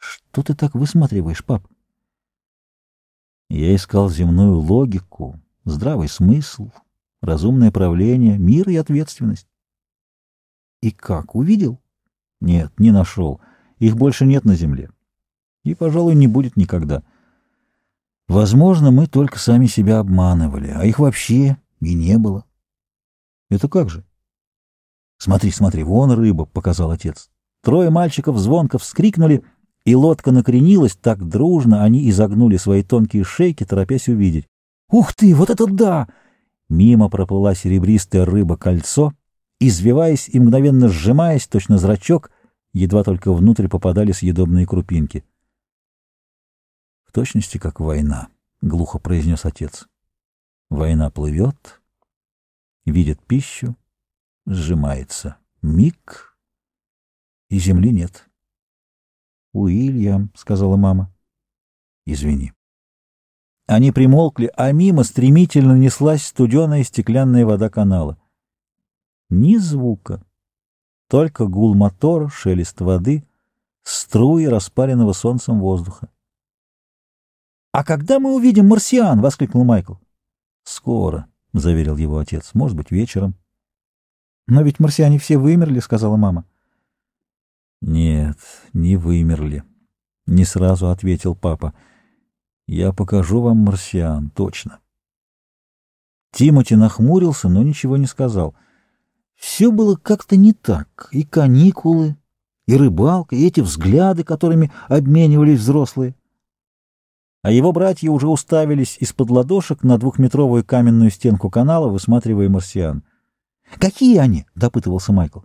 Что ты так высматриваешь, пап? Я искал земную логику, здравый смысл, разумное правление, мир и ответственность. И как, увидел? Нет, не нашел. Их больше нет на земле. И, пожалуй, не будет никогда. Возможно, мы только сами себя обманывали, а их вообще и не было. Это как же? Смотри, смотри, вон рыба, — показал отец. Трое мальчиков звонко вскрикнули, и лодка накренилась так дружно, они изогнули свои тонкие шейки, торопясь увидеть. «Ух ты, вот это да!» Мимо проплыла серебристая рыба-кольцо, извиваясь и мгновенно сжимаясь, точно зрачок, едва только внутрь попадали съедобные крупинки. «В точности, как война», — глухо произнес отец. «Война плывет, видит пищу, сжимается. Миг, и земли нет». «Уильям», — сказала мама. «Извини». Они примолкли, а мимо стремительно неслась студеная стеклянная вода канала. Ни звука, только гул мотора, шелест воды, струи распаренного солнцем воздуха. «А когда мы увидим марсиан?» — воскликнул Майкл. «Скоро», — заверил его отец. «Может быть, вечером». «Но ведь марсиане все вымерли», — сказала мама. «Нет, не вымерли», — не сразу ответил папа. Я покажу вам марсиан, точно. Тимоти нахмурился, но ничего не сказал. Все было как-то не так. И каникулы, и рыбалка, и эти взгляды, которыми обменивались взрослые. А его братья уже уставились из-под ладошек на двухметровую каменную стенку канала, высматривая марсиан. «Какие они?» — допытывался Майкл.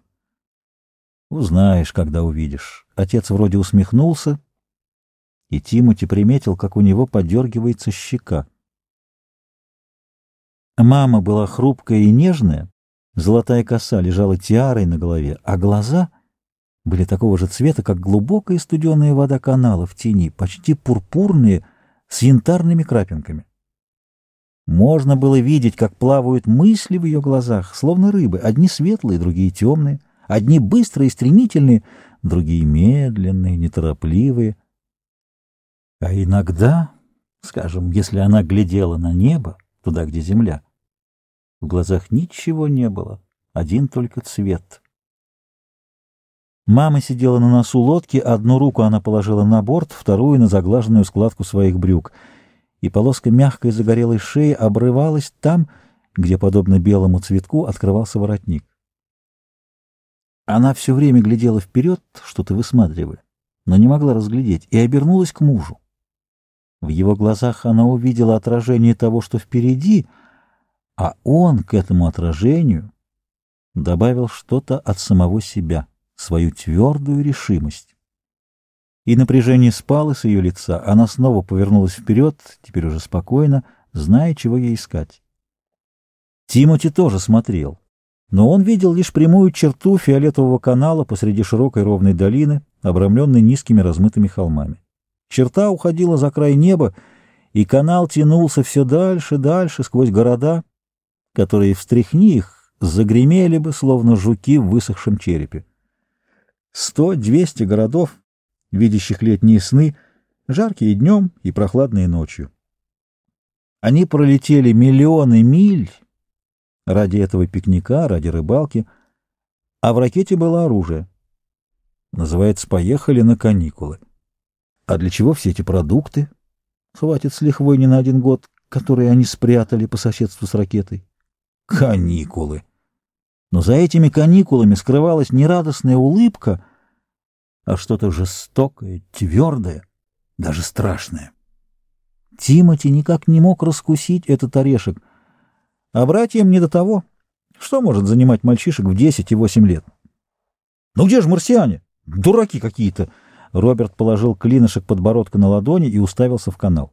«Узнаешь, когда увидишь». Отец вроде усмехнулся, и Тимоти приметил, как у него подергивается щека. Мама была хрупкая и нежная, золотая коса лежала тиарой на голове, а глаза были такого же цвета, как глубокая студеная вода канала в тени, почти пурпурные, с янтарными крапинками. Можно было видеть, как плавают мысли в ее глазах, словно рыбы, одни светлые, другие темные, одни быстрые и стремительные, другие медленные, неторопливые — а иногда, скажем, если она глядела на небо, туда, где земля, в глазах ничего не было, один только цвет. Мама сидела на носу лодки, одну руку она положила на борт, вторую — на заглаженную складку своих брюк, и полоска мягкой загорелой шеи обрывалась там, где, подобно белому цветку, открывался воротник. Она все время глядела вперед, что-то высматривая, но не могла разглядеть, и обернулась к мужу. В его глазах она увидела отражение того, что впереди, а он к этому отражению добавил что-то от самого себя, свою твердую решимость. И напряжение спало с ее лица, она снова повернулась вперед, теперь уже спокойно, зная, чего ей искать. Тимоти тоже смотрел, но он видел лишь прямую черту фиолетового канала посреди широкой ровной долины, обрамленной низкими размытыми холмами. Черта уходила за край неба, и канал тянулся все дальше, дальше, сквозь города, которые, встряхни их, загремели бы, словно жуки в высохшем черепе. Сто-двести городов, видящих летние сны, жаркие днем и прохладные ночью. Они пролетели миллионы миль ради этого пикника, ради рыбалки, а в ракете было оружие. Называется «Поехали на каникулы». А для чего все эти продукты? Хватит с лихвой не на один год, которые они спрятали по соседству с ракетой. Каникулы. Но за этими каникулами скрывалась не радостная улыбка, а что-то жестокое, твердое, даже страшное. Тимати никак не мог раскусить этот орешек, а братьям не до того. Что может занимать мальчишек в десять и восемь лет? Ну где же марсиане? Дураки какие-то! Роберт положил клинышек подбородка на ладони и уставился в канал.